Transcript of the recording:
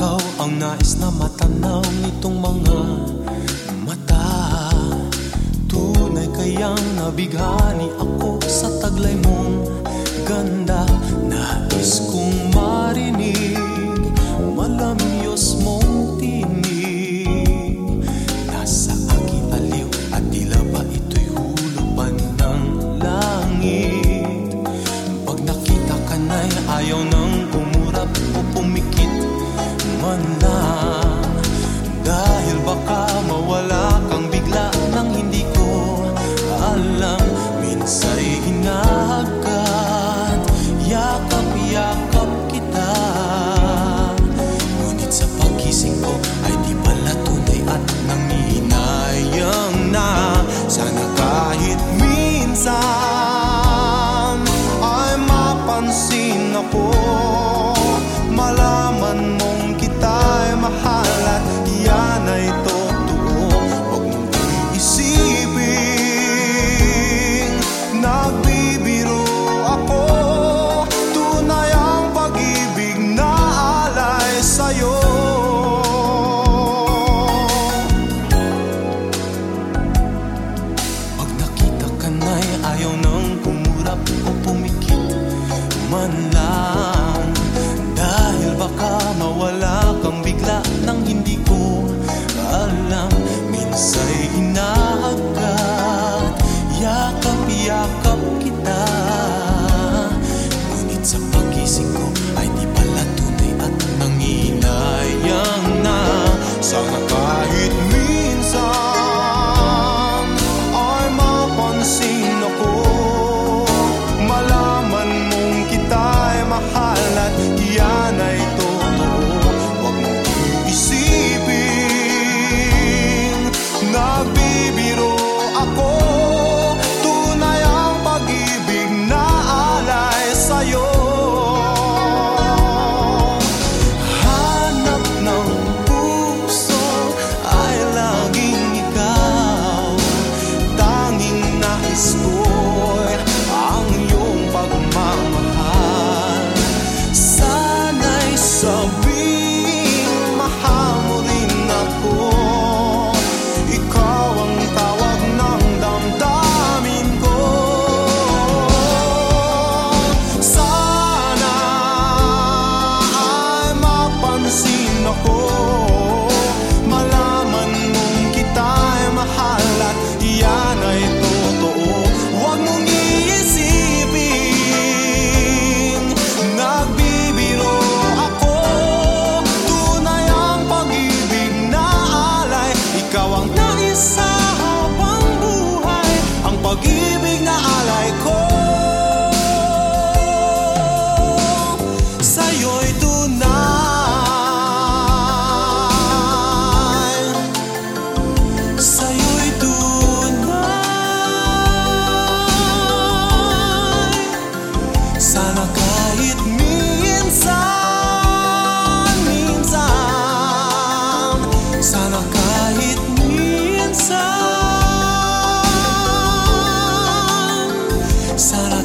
Ikaw ang nais na matanaw nitong mga mata. Tunay kayang nabighani ako sa taglay mong ganda. Nais kong marinig malamyos mong tinig. pansin ako. man lang. Dahil baka mawala kang bigla Nang hindi ko alam. Minsa'y inaagad Yakap-yakap kita. Ngunit sa pagising ko Ay di pala tunay at nangyayari. 사랑.